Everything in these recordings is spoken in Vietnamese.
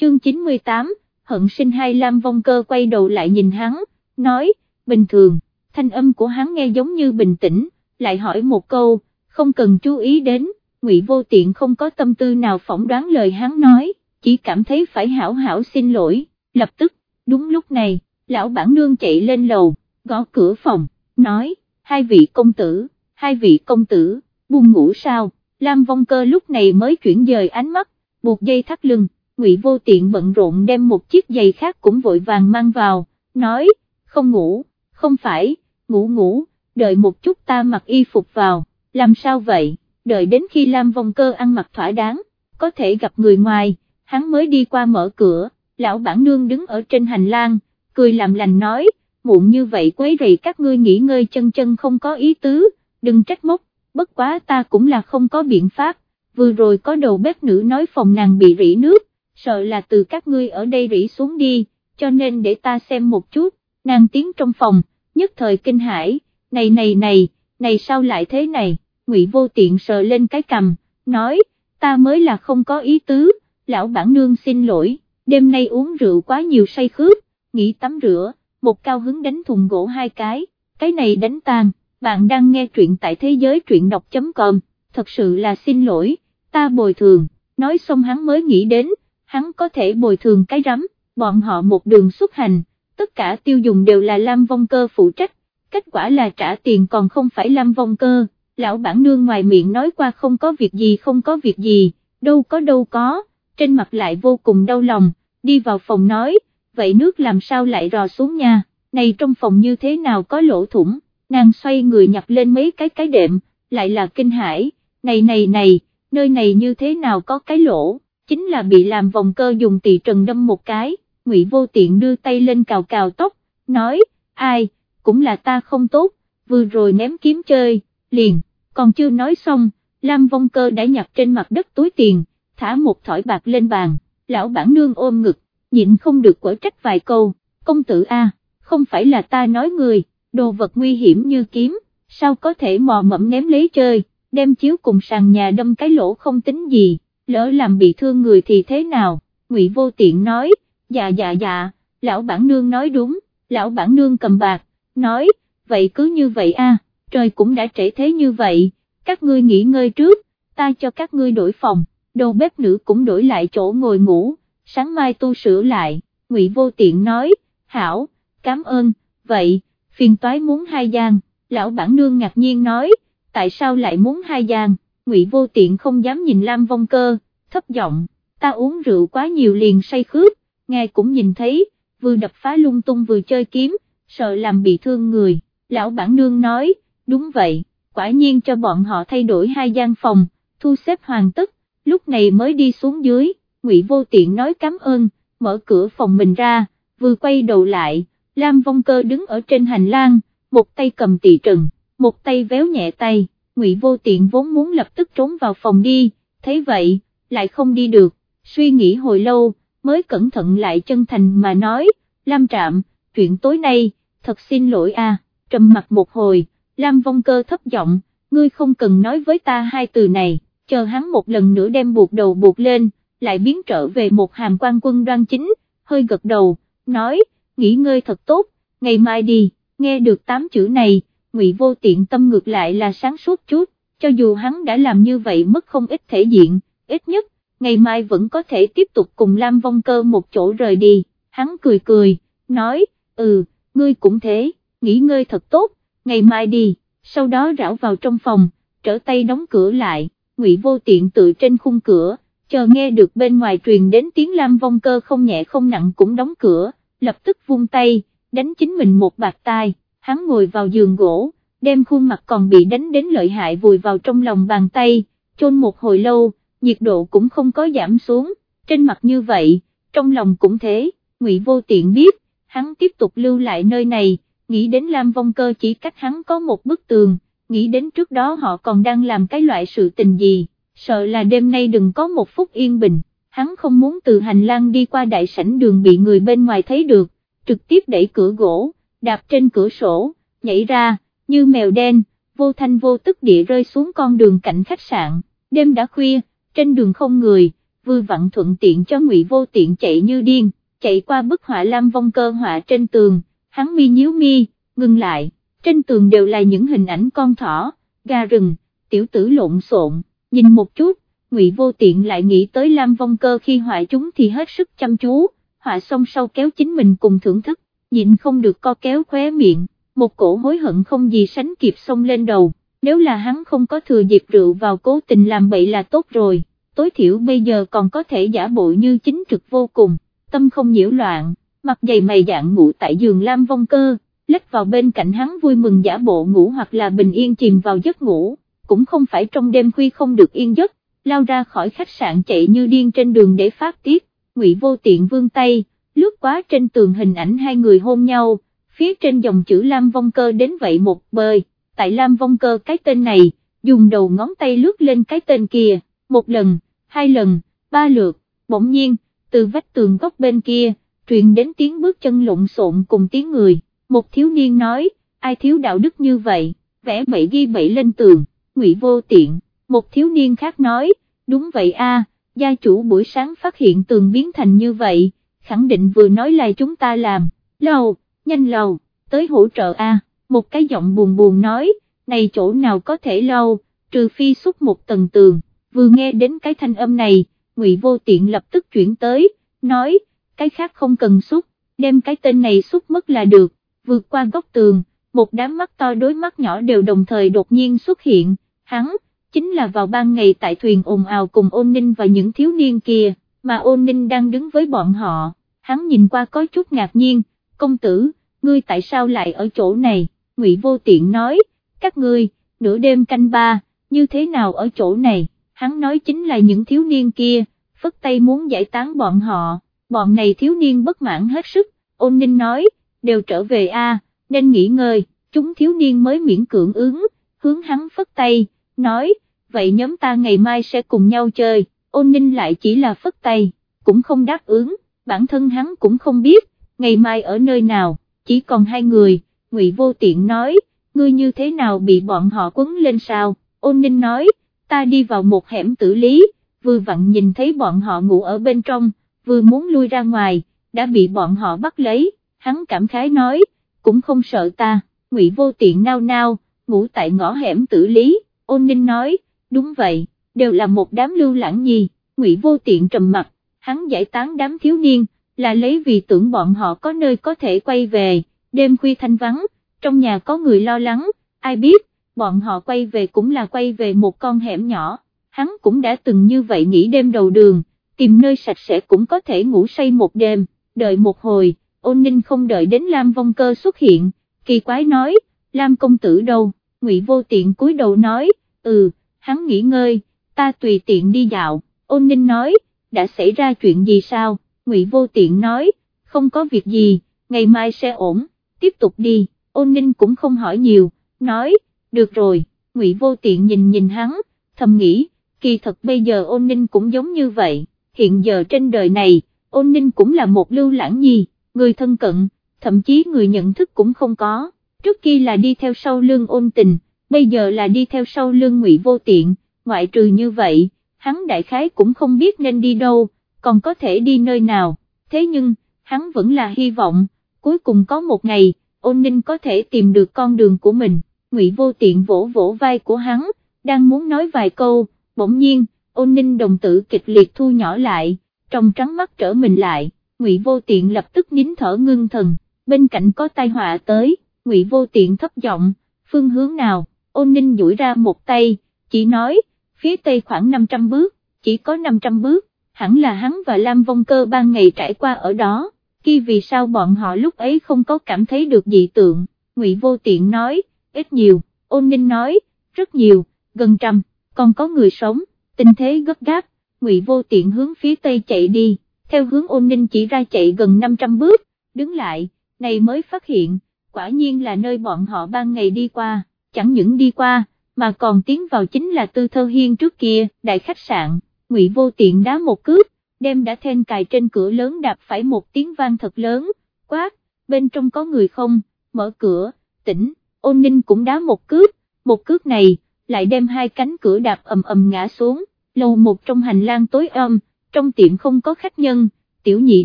chương 98, hận sinh hai Lam Vong Cơ quay đầu lại nhìn hắn, nói, bình thường, thanh âm của hắn nghe giống như bình tĩnh, lại hỏi một câu, không cần chú ý đến, ngụy vô tiện không có tâm tư nào phỏng đoán lời hắn nói, chỉ cảm thấy phải hảo hảo xin lỗi, lập tức, đúng lúc này, lão bản nương chạy lên lầu, gõ cửa phòng, nói, hai vị công tử, hai vị công tử, buông ngủ sao, Lam Vong Cơ lúc này mới chuyển dời ánh mắt, buộc dây thắt lưng, Ngụy Vô Tiện bận rộn đem một chiếc giày khác cũng vội vàng mang vào, nói, không ngủ, không phải, ngủ ngủ, đợi một chút ta mặc y phục vào, làm sao vậy, đợi đến khi Lam Vong Cơ ăn mặc thỏa đáng, có thể gặp người ngoài, hắn mới đi qua mở cửa, lão bản nương đứng ở trên hành lang, cười làm lành nói, muộn như vậy quấy rầy các ngươi nghỉ ngơi chân chân không có ý tứ, đừng trách móc, bất quá ta cũng là không có biện pháp, vừa rồi có đầu bếp nữ nói phòng nàng bị rỉ nước, sợ là từ các ngươi ở đây rỉ xuống đi, cho nên để ta xem một chút, nàng tiến trong phòng, nhất thời kinh hãi, này này này, này sao lại thế này, ngụy vô tiện sờ lên cái cầm, nói, ta mới là không có ý tứ, lão bản nương xin lỗi, đêm nay uống rượu quá nhiều say khướp, nghỉ tắm rửa, một cao hứng đánh thùng gỗ hai cái, cái này đánh tàn. bạn đang nghe truyện tại thế giới truyện đọc.com, thật sự là xin lỗi, ta bồi thường, nói xong hắn mới nghĩ đến, hắn có thể bồi thường cái rắm, bọn họ một đường xuất hành, tất cả tiêu dùng đều là Lam Vong Cơ phụ trách, kết quả là trả tiền còn không phải Lam Vong Cơ, lão bản nương ngoài miệng nói qua không có việc gì không có việc gì, đâu có đâu có, trên mặt lại vô cùng đau lòng, đi vào phòng nói, vậy nước làm sao lại rò xuống nha, này trong phòng như thế nào có lỗ thủng, nàng xoay người nhặt lên mấy cái cái đệm, lại là kinh hãi, này này này, nơi này như thế nào có cái lỗ, chính là bị làm vòng cơ dùng tỳ trần đâm một cái, ngụy vô tiện đưa tay lên cào cào tóc, nói, ai, cũng là ta không tốt, vừa rồi ném kiếm chơi, liền, còn chưa nói xong, Lam vong cơ đã nhặt trên mặt đất túi tiền, thả một thỏi bạc lên bàn, lão bản nương ôm ngực, nhịn không được quở trách vài câu, công tử A, không phải là ta nói người, đồ vật nguy hiểm như kiếm, sao có thể mò mẫm ném lấy chơi, đem chiếu cùng sàn nhà đâm cái lỗ không tính gì, lỡ làm bị thương người thì thế nào, ngụy vô tiện nói, dạ dạ dạ, lão bản nương nói đúng, lão bản nương cầm bạc, nói, vậy cứ như vậy a, trời cũng đã trễ thế như vậy, các ngươi nghỉ ngơi trước, ta cho các ngươi đổi phòng, đầu bếp nữ cũng đổi lại chỗ ngồi ngủ, sáng mai tu sửa lại, ngụy vô tiện nói, hảo, cảm ơn, vậy, phiền toái muốn hai gian, lão bản nương ngạc nhiên nói, tại sao lại muốn hai gian, ngụy vô tiện không dám nhìn Lam Vong Cơ, thấp giọng, ta uống rượu quá nhiều liền say khướp, ngài cũng nhìn thấy, vừa đập phá lung tung vừa chơi kiếm, sợ làm bị thương người, lão bản nương nói, đúng vậy, quả nhiên cho bọn họ thay đổi hai gian phòng, thu xếp hoàn tất, lúc này mới đi xuống dưới, ngụy vô tiện nói cảm ơn, mở cửa phòng mình ra, vừa quay đầu lại, Lam Vong Cơ đứng ở trên hành lang, một tay cầm tỳ trần, một tay véo nhẹ tay, ngụy vô tiện vốn muốn lập tức trốn vào phòng đi, thấy vậy, lại không đi được, suy nghĩ hồi lâu, mới cẩn thận lại chân thành mà nói, Lam Trạm, chuyện tối nay, thật xin lỗi a. trầm mặt một hồi, Lam Vong Cơ thấp giọng, ngươi không cần nói với ta hai từ này, chờ hắn một lần nữa đem buộc đầu buộc lên, lại biến trở về một hàm quan quân đoan chính, hơi gật đầu, nói, nghỉ ngơi thật tốt, ngày mai đi, nghe được tám chữ này, ngụy vô tiện tâm ngược lại là sáng suốt chút, cho dù hắn đã làm như vậy mất không ít thể diện, ít nhất, ngày mai vẫn có thể tiếp tục cùng Lam Vong Cơ một chỗ rời đi, hắn cười cười, nói, ừ, ngươi cũng thế, nghỉ ngơi thật tốt, ngày mai đi, sau đó rảo vào trong phòng, trở tay đóng cửa lại, ngụy vô tiện tự trên khung cửa, chờ nghe được bên ngoài truyền đến tiếng Lam Vong Cơ không nhẹ không nặng cũng đóng cửa, lập tức vung tay, đánh chính mình một bạc tai, hắn ngồi vào giường gỗ, đem khuôn mặt còn bị đánh đến lợi hại vùi vào trong lòng bàn tay, chôn một hồi lâu, nhiệt độ cũng không có giảm xuống, trên mặt như vậy, trong lòng cũng thế, Ngụy Vô Tiện biết, hắn tiếp tục lưu lại nơi này, nghĩ đến Lam Vong Cơ chỉ cách hắn có một bức tường, nghĩ đến trước đó họ còn đang làm cái loại sự tình gì, sợ là đêm nay đừng có một phút yên bình, hắn không muốn từ hành lang đi qua đại sảnh đường bị người bên ngoài thấy được, trực tiếp đẩy cửa gỗ, đạp trên cửa sổ, nhảy ra, như mèo đen, vô thanh vô tức địa rơi xuống con đường cạnh khách sạn, đêm đã khuya, trên đường không người, vừa vặn thuận tiện cho ngụy vô tiện chạy như điên, chạy qua bức họa lam vong cơ họa trên tường, hắn mi nhíu mi, ngừng lại, trên tường đều là những hình ảnh con thỏ, gà rừng, tiểu tử lộn xộn, nhìn một chút, ngụy vô tiện lại nghĩ tới lam vong cơ khi họa chúng thì hết sức chăm chú, họa xong sau kéo chính mình cùng thưởng thức, nhịn không được co kéo khóe miệng, một cổ hối hận không gì sánh kịp xông lên đầu, nếu là hắn không có thừa dịp rượu vào cố tình làm bậy là tốt rồi, tối thiểu bây giờ còn có thể giả bộ như chính trực vô cùng, tâm không nhiễu loạn, mặt dày mày dạng ngủ tại giường lam vong cơ, lách vào bên cạnh hắn vui mừng giả bộ ngủ hoặc là bình yên chìm vào giấc ngủ, cũng không phải trong đêm khuya không được yên giấc, lao ra khỏi khách sạn chạy như điên trên đường để phát tiết, ngụy vô tiện vương tay, lướt quá trên tường hình ảnh hai người hôn nhau, phía trên dòng chữ Lam Vong Cơ đến vậy một bơi, tại Lam Vong Cơ cái tên này, dùng đầu ngón tay lướt lên cái tên kia, một lần, hai lần, ba lượt, bỗng nhiên, từ vách tường góc bên kia, truyền đến tiếng bước chân lộn xộn cùng tiếng người, một thiếu niên nói, ai thiếu đạo đức như vậy, vẽ bậy ghi bậy lên tường, ngụy vô tiện, một thiếu niên khác nói, đúng vậy a, gia chủ buổi sáng phát hiện tường biến thành như vậy, khẳng định vừa nói là chúng ta làm, lâu, nhanh lâu, tới hỗ trợ a. một cái giọng buồn buồn nói, này chỗ nào có thể lâu, trừ phi xúc một tầng tường, vừa nghe đến cái thanh âm này, ngụy vô tiện lập tức chuyển tới, nói, cái khác không cần xúc, đem cái tên này xúc mất là được, vượt qua góc tường, một đám mắt to đối mắt nhỏ đều đồng thời đột nhiên xuất hiện, hắn, chính là vào ban ngày tại thuyền ồn ào cùng ôn ninh và những thiếu niên kia, mà ôn ninh đang đứng với bọn họ, hắn nhìn qua có chút ngạc nhiên, công tử, ngươi tại sao lại ở chỗ này, ngụy vô tiện nói, các ngươi, nửa đêm canh ba, như thế nào ở chỗ này, hắn nói chính là những thiếu niên kia, phất tay muốn giải tán bọn họ, bọn này thiếu niên bất mãn hết sức, ôn ninh nói, đều trở về a, nên nghỉ ngơi, chúng thiếu niên mới miễn cưỡng ứng, hướng hắn phất tay, nói, vậy nhóm ta ngày mai sẽ cùng nhau chơi, ôn ninh lại chỉ là phất tay, cũng không đáp ứng, bản thân hắn cũng không biết, ngày mai ở nơi nào, chỉ còn hai người, ngụy vô tiện nói, ngươi như thế nào bị bọn họ quấn lên sao, ôn ninh nói, ta đi vào một hẻm tử lý, vừa vặn nhìn thấy bọn họ ngủ ở bên trong, vừa muốn lui ra ngoài, đã bị bọn họ bắt lấy, hắn cảm khái nói, cũng không sợ ta, ngụy vô tiện nao nao, ngủ tại ngõ hẻm tử lý, ôn ninh nói, đúng vậy, đều là một đám lưu lãng nhi, ngụy vô tiện trầm mặt, hắn giải tán đám thiếu niên, là lấy vì tưởng bọn họ có nơi có thể quay về, đêm khuya thanh vắng, trong nhà có người lo lắng, ai biết, bọn họ quay về cũng là quay về một con hẻm nhỏ, hắn cũng đã từng như vậy nghỉ đêm đầu đường, tìm nơi sạch sẽ cũng có thể ngủ say một đêm, đợi một hồi, ôn ninh không đợi đến Lam Vong Cơ xuất hiện, kỳ quái nói, Lam công tử đâu, ngụy vô tiện cúi đầu nói, ừ, hắn nghỉ ngơi, ta tùy tiện đi dạo, ôn ninh nói, đã xảy ra chuyện gì sao, ngụy vô tiện nói, không có việc gì, ngày mai sẽ ổn, tiếp tục đi, ôn ninh cũng không hỏi nhiều, nói, được rồi, ngụy vô tiện nhìn nhìn hắn, thầm nghĩ, kỳ thật bây giờ ôn ninh cũng giống như vậy, hiện giờ trên đời này, ôn ninh cũng là một lưu lãng nhi, người thân cận, thậm chí người nhận thức cũng không có, trước kia là đi theo sau lương ôn tình, bây giờ là đi theo sau lương ngụy vô tiện, ngoại trừ như vậy, hắn đại khái cũng không biết nên đi đâu, còn có thể đi nơi nào, thế nhưng, hắn vẫn là hy vọng, cuối cùng có một ngày, ôn ninh có thể tìm được con đường của mình, ngụy vô tiện vỗ vỗ vai của hắn, đang muốn nói vài câu, bỗng nhiên, ôn ninh đồng tử kịch liệt thu nhỏ lại, trong trắng mắt trở mình lại, ngụy vô tiện lập tức nín thở ngưng thần, bên cạnh có tai họa tới, ngụy vô tiện thấp giọng, phương hướng nào, ôn ninh duỗi ra một tay, chỉ nói, phía tây khoảng 500 bước, chỉ có 500 bước, hẳn là hắn và Lam Vong Cơ ban ngày trải qua ở đó, khi vì sao bọn họ lúc ấy không có cảm thấy được dị tượng, Ngụy Vô Tiện nói, ít nhiều, ôn ninh nói, rất nhiều, gần trăm, còn có người sống, tình thế gấp gáp, Ngụy Vô Tiện hướng phía tây chạy đi, theo hướng ôn ninh chỉ ra chạy gần 500 bước, đứng lại, này mới phát hiện, quả nhiên là nơi bọn họ ban ngày đi qua, chẳng những đi qua, mà còn tiến vào chính là tư thơ hiên trước kia, đại khách sạn, ngụy vô tiện đá một cước, đem đã then cài trên cửa lớn đạp phải một tiếng vang thật lớn, quát, bên trong có người không, mở cửa, tỉnh, ôn ninh cũng đá một cước, một cước này, lại đem hai cánh cửa đạp ầm ầm ngã xuống, lầu một trong hành lang tối âm, trong tiệm không có khách nhân, tiểu nhị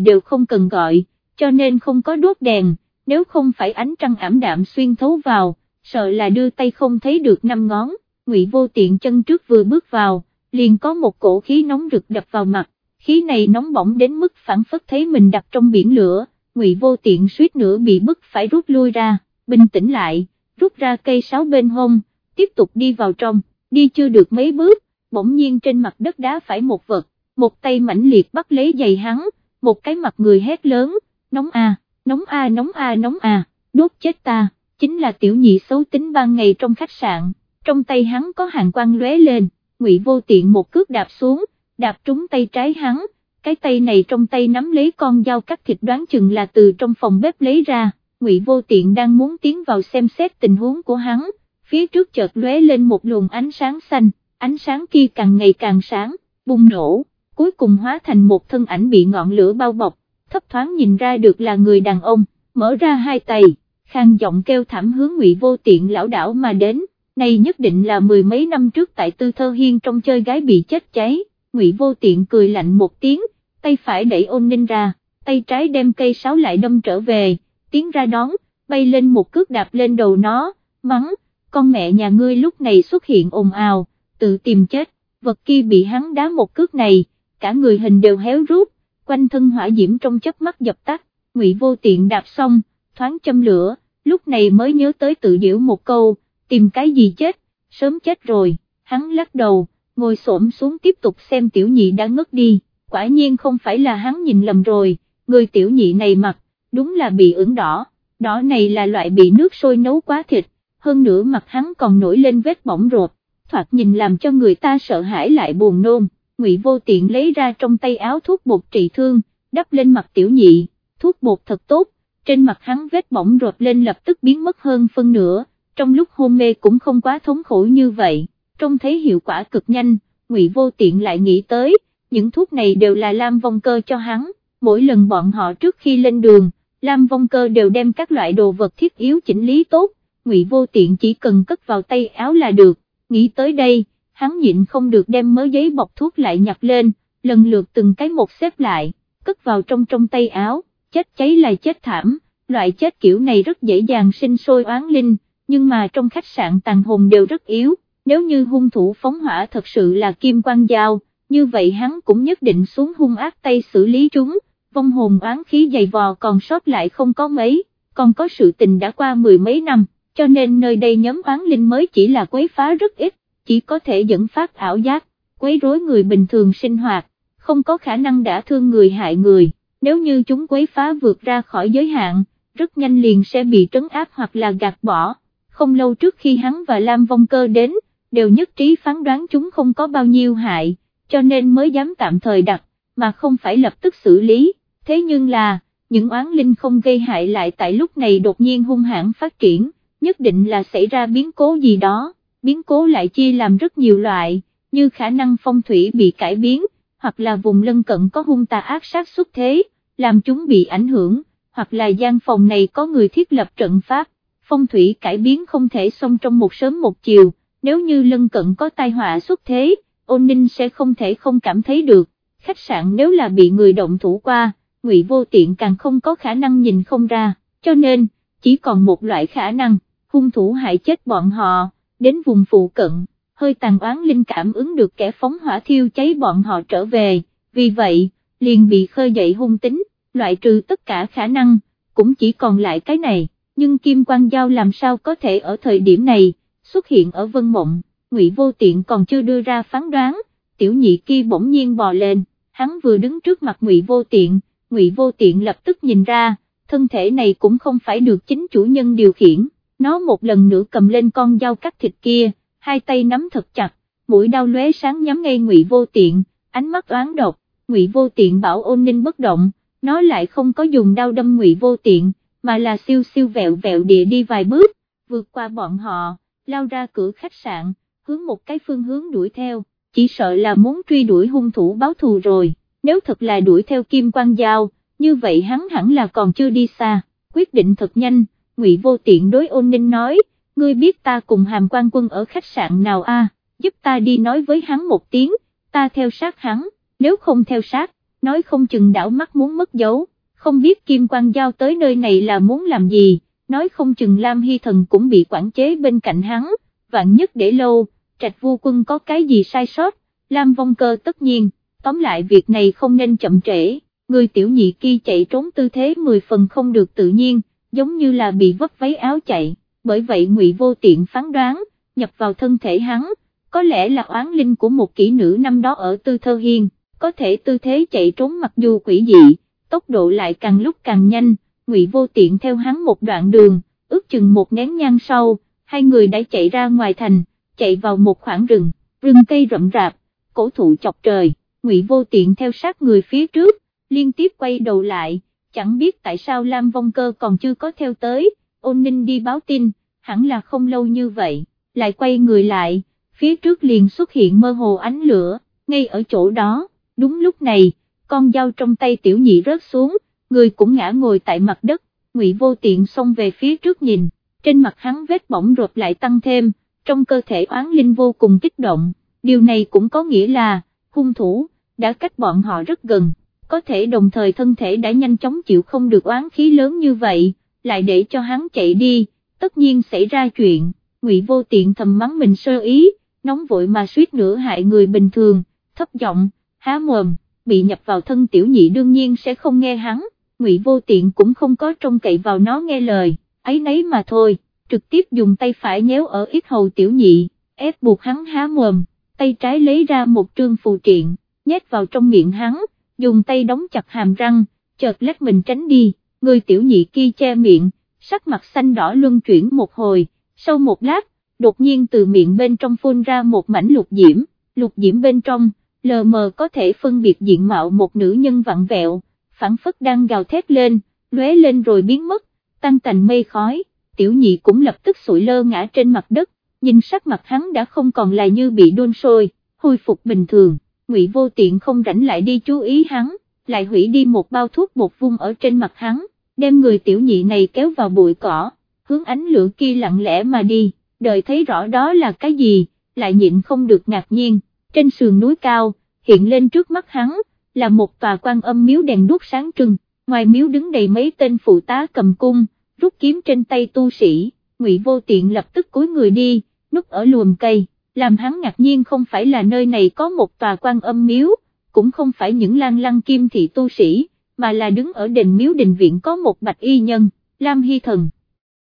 đều không cần gọi, cho nên không có đốt đèn, nếu không phải ánh trăng ảm đạm xuyên thấu vào, sợ là đưa tay không thấy được năm ngón, ngụy vô tiện chân trước vừa bước vào, liền có một cổ khí nóng rực đập vào mặt, khí này nóng bỏng đến mức phản phất thấy mình đặt trong biển lửa, ngụy vô tiện suýt nữa bị bức phải rút lui ra, bình tĩnh lại, rút ra cây sáo bên hông, tiếp tục đi vào trong, đi chưa được mấy bước, bỗng nhiên trên mặt đất đá phải một vật, một tay mãnh liệt bắt lấy giày hắn, một cái mặt người hét lớn, nóng a, nóng a nóng a nóng a, đốt chết ta, chính là tiểu nhị xấu tính ban ngày trong khách sạn, trong tay hắn có hàng quang lóe lên, ngụy vô tiện một cước đạp xuống, đạp trúng tay trái hắn, cái tay này trong tay nắm lấy con dao cắt thịt đoán chừng là từ trong phòng bếp lấy ra, ngụy vô tiện đang muốn tiến vào xem xét tình huống của hắn, phía trước chợt lóe lên một luồng ánh sáng xanh, ánh sáng kia càng ngày càng sáng, bùng nổ, cuối cùng hóa thành một thân ảnh bị ngọn lửa bao bọc, thấp thoáng nhìn ra được là người đàn ông, mở ra hai tay, khang giọng kêu thảm hướng ngụy vô tiện lão đảo mà đến, này nhất định là mười mấy năm trước tại tư thơ hiên trong chơi gái bị chết cháy, ngụy vô tiện cười lạnh một tiếng, tay phải đẩy ôn ninh ra, tay trái đem cây sáo lại đâm trở về, tiến ra đón, bay lên một cước đạp lên đầu nó, mắng, con mẹ nhà ngươi lúc này xuất hiện ồn ào, tự tìm chết, vật kia bị hắn đá một cước này, cả người hình đều héo rút, quanh thân hỏa diễm trong chớp mắt dập tắt, ngụy vô tiện đạp xong, thoáng châm lửa, lúc này mới nhớ tới tự diễu một câu, tìm cái gì chết, sớm chết rồi, hắn lắc đầu, ngồi xổm xuống tiếp tục xem tiểu nhị đã ngất đi, quả nhiên không phải là hắn nhìn lầm rồi, người tiểu nhị này mặt, đúng là bị ửng đỏ, đỏ này là loại bị nước sôi nấu quá thịt, hơn nữa mặt hắn còn nổi lên vết bỏng rột, thoạt nhìn làm cho người ta sợ hãi lại buồn nôn, ngụy vô tiện lấy ra trong tay áo thuốc bột trị thương, đắp lên mặt tiểu nhị, thuốc bột thật tốt, trên mặt hắn vết bỏng rột lên lập tức biến mất hơn phân nửa, trong lúc hôn mê cũng không quá thống khổ như vậy, trông thấy hiệu quả cực nhanh, ngụy vô tiện lại nghĩ tới, những thuốc này đều là Lam Vong Cơ cho hắn, mỗi lần bọn họ trước khi lên đường, Lam Vong Cơ đều đem các loại đồ vật thiết yếu chỉnh lý tốt, ngụy vô tiện chỉ cần cất vào tay áo là được, nghĩ tới đây, hắn nhịn không được đem mớ giấy bọc thuốc lại nhặt lên, lần lượt từng cái một xếp lại, cất vào trong trong tay áo, chết cháy là chết thảm, loại chết kiểu này rất dễ dàng sinh sôi oán linh, nhưng mà trong khách sạn tàn hồn đều rất yếu, nếu như hung thủ phóng hỏa thật sự là kim quang dao, như vậy hắn cũng nhất định xuống hung ác tay xử lý chúng, vong hồn oán khí dày vò còn sót lại không có mấy, còn có sự tình đã qua mười mấy năm, cho nên nơi đây nhóm oán linh mới chỉ là quấy phá rất ít, chỉ có thể dẫn phát ảo giác, quấy rối người bình thường sinh hoạt, không có khả năng đã thương người hại người, nếu như chúng quấy phá vượt ra khỏi giới hạn, rất nhanh liền sẽ bị trấn áp hoặc là gạt bỏ, không lâu trước khi hắn và Lam Vong Cơ đến, đều nhất trí phán đoán chúng không có bao nhiêu hại, cho nên mới dám tạm thời đặt, mà không phải lập tức xử lý, thế nhưng là, những oán linh không gây hại lại tại lúc này đột nhiên hung hãn phát triển, nhất định là xảy ra biến cố gì đó, biến cố lại chia làm rất nhiều loại, như khả năng phong thủy bị cải biến, hoặc là vùng lân cận có hung tà ác sát xuất thế, làm chúng bị ảnh hưởng, hoặc là gian phòng này có người thiết lập trận pháp, phong thủy cải biến không thể xong trong một sớm một chiều, nếu như lân cận có tai họa xuất thế, ôn ninh sẽ không thể không cảm thấy được, khách sạn nếu là bị người động thủ qua, ngụy vô tiện càng không có khả năng nhìn không ra, cho nên, chỉ còn một loại khả năng, hung thủ hại chết bọn họ, đến vùng phụ cận, hơi tàn oán linh cảm ứng được kẻ phóng hỏa thiêu cháy bọn họ trở về, vì vậy, liền bị khơi dậy hung tính, loại trừ tất cả khả năng, cũng chỉ còn lại cái này, nhưng Kim Quang Giao làm sao có thể ở thời điểm này, xuất hiện ở Vân Mộng, Ngụy Vô Tiện còn chưa đưa ra phán đoán, tiểu nhị kia bỗng nhiên bò lên, hắn vừa đứng trước mặt Ngụy Vô Tiện, Ngụy Vô Tiện lập tức nhìn ra, thân thể này cũng không phải được chính chủ nhân điều khiển, nó một lần nữa cầm lên con dao cắt thịt kia, hai tay nắm thật chặt, mũi đau lóe sáng nhắm ngay Ngụy Vô Tiện, ánh mắt oán độc, Ngụy Vô Tiện bảo ôn ninh bất động, nó lại không có dùng đao đâm Ngụy Vô Tiện, mà là siêu siêu vẹo vẹo địa đi vài bước, vượt qua bọn họ, lao ra cửa khách sạn, hướng một cái phương hướng đuổi theo, chỉ sợ là muốn truy đuổi hung thủ báo thù rồi, nếu thật là đuổi theo Kim Quang Giao, như vậy hắn hẳn là còn chưa đi xa, quyết định thật nhanh, Ngụy Vô Tiện đối ôn ninh nói, ngươi biết ta cùng hàm quan quân ở khách sạn nào a? giúp ta đi nói với hắn một tiếng, ta theo sát hắn, nếu không theo sát, nói không chừng đảo mắt muốn mất dấu, không biết Kim Quang Giao tới nơi này là muốn làm gì, nói không chừng Lam Hy Thần cũng bị quản chế bên cạnh hắn, vạn nhất để lâu, trạch vua quân có cái gì sai sót, Lam Vong Cơ tất nhiên, tóm lại việc này không nên chậm trễ, người tiểu nhị kia chạy trốn tư thế 10 phần không được tự nhiên, giống như là bị vấp váy áo chạy, bởi vậy ngụy vô tiện phán đoán, nhập vào thân thể hắn, có lẽ là oán linh của một kỹ nữ năm đó ở Tư Thơ Hiên, có thể tư thế chạy trốn mặc dù quỷ dị, tốc độ lại càng lúc càng nhanh, ngụy vô tiện theo hắn một đoạn đường, ước chừng một nén nhang sau, hai người đã chạy ra ngoài thành, chạy vào một khoảng rừng, rừng cây rậm rạp, cổ thụ chọc trời, ngụy vô tiện theo sát người phía trước, liên tiếp quay đầu lại, chẳng biết tại sao Lam Vong Cơ còn chưa có theo tới, ôn ninh đi báo tin, hẳn là không lâu như vậy, lại quay người lại, phía trước liền xuất hiện mơ hồ ánh lửa, ngay ở chỗ đó, đúng lúc này, con dao trong tay tiểu nhị rớt xuống, người cũng ngã ngồi tại mặt đất, ngụy vô tiện xông về phía trước nhìn, trên mặt hắn vết bỏng rột lại tăng thêm, trong cơ thể oán linh vô cùng kích động, điều này cũng có nghĩa là, hung thủ, đã cách bọn họ rất gần, có thể đồng thời thân thể đã nhanh chóng chịu không được oán khí lớn như vậy, lại để cho hắn chạy đi, tất nhiên xảy ra chuyện, ngụy vô tiện thầm mắng mình sơ ý, nóng vội mà suýt nữa hại người bình thường, thấp giọng, há mồm, bị nhập vào thân tiểu nhị đương nhiên sẽ không nghe hắn, ngụy vô tiện cũng không có trông cậy vào nó nghe lời, ấy nấy mà thôi, trực tiếp dùng tay phải nhéo ở ít hầu tiểu nhị, ép buộc hắn há mồm, tay trái lấy ra một trương phù triện, nhét vào trong miệng hắn, dùng tay đóng chặt hàm răng, chợt lách mình tránh đi, người tiểu nhị kia che miệng, sắc mặt xanh đỏ luân chuyển một hồi, sau một lát, đột nhiên từ miệng bên trong phun ra một mảnh lục diễm, lục diễm bên trong, lờ mờ có thể phân biệt diện mạo một nữ nhân vặn vẹo, phản phất đang gào thét lên, lóe lên rồi biến mất, tăng thành mây khói, tiểu nhị cũng lập tức sụi lơ ngã trên mặt đất, nhìn sắc mặt hắn đã không còn là như bị đun sôi, hồi phục bình thường, ngụy vô tiện không rảnh lại đi chú ý hắn, lại hủy đi một bao thuốc bột vung ở trên mặt hắn, đem người tiểu nhị này kéo vào bụi cỏ, hướng ánh lửa kia lặng lẽ mà đi, đợi thấy rõ đó là cái gì, lại nhịn không được ngạc nhiên, trên sườn núi cao, hiện lên trước mắt hắn, là một tòa quan âm miếu đèn đuốc sáng trưng, ngoài miếu đứng đầy mấy tên phụ tá cầm cung, rút kiếm trên tay tu sĩ, ngụy vô tiện lập tức cúi người đi, núp ở luồng cây, làm hắn ngạc nhiên không phải là nơi này có một tòa quan âm miếu, cũng không phải những lan lăng kim thị tu sĩ, mà là đứng ở đền miếu đình viện có một bạch y nhân, Lam Hy Thần.